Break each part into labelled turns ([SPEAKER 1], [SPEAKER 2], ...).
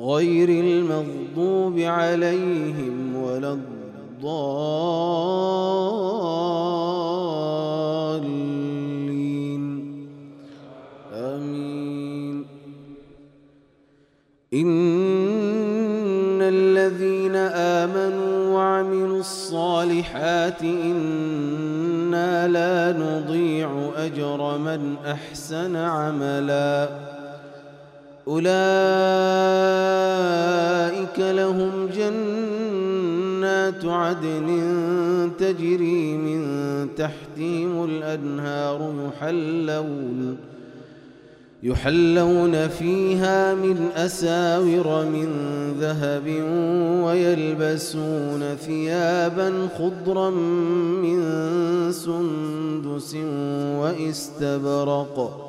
[SPEAKER 1] غير المغضوب عليهم ولا الضالين. آمين. إن الذين آمنوا وعملوا الصالحات إنا لا نضيع أجر من أحسن عملاً. أولئك لهم جنات عدن تجري من تحتهم الأنهار يحلون يحلون فيها من أساور من ذهب ويلبسون ثيابا خضرا من سندس وإستبرق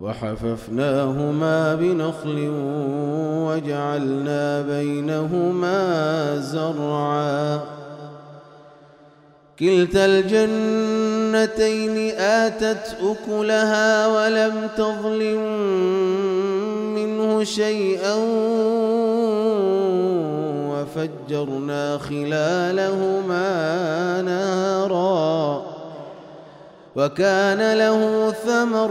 [SPEAKER 1] وحففناهما بنخل وجعلنا بينهما زرعا. كلتا الجنتين آتت أكلها ولم تظلم منه شيئا وفجرنا خلالهما نارا. وكان له ثمر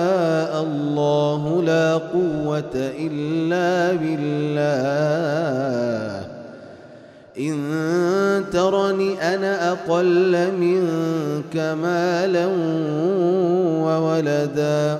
[SPEAKER 1] الله لا قوة إلا بالله. إن ترني أنا أقل منك مالا وولدا.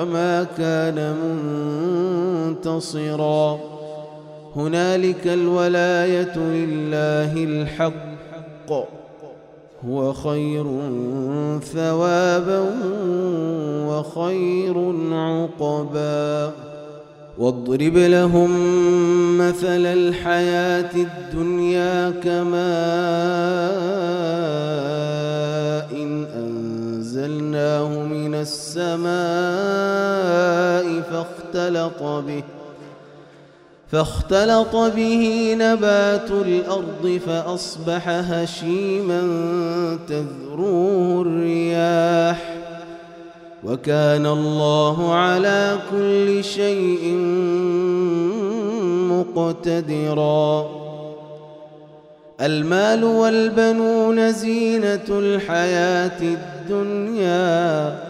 [SPEAKER 1] وما كان منتصرا. هنالك الولاية لله الحق. هو خير ثوابا وخير عقبا. واضرب لهم مثل الحياة الدنيا كماء فاختلط به فاختلط به نبات الأرض فأصبح هشيما تذروه الرياح. وكان الله على كل شيء مقتدرا. المال والبنون زينة الحياة الدنيا.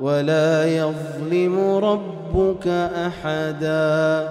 [SPEAKER 1] ولا يظلم ربك أحداً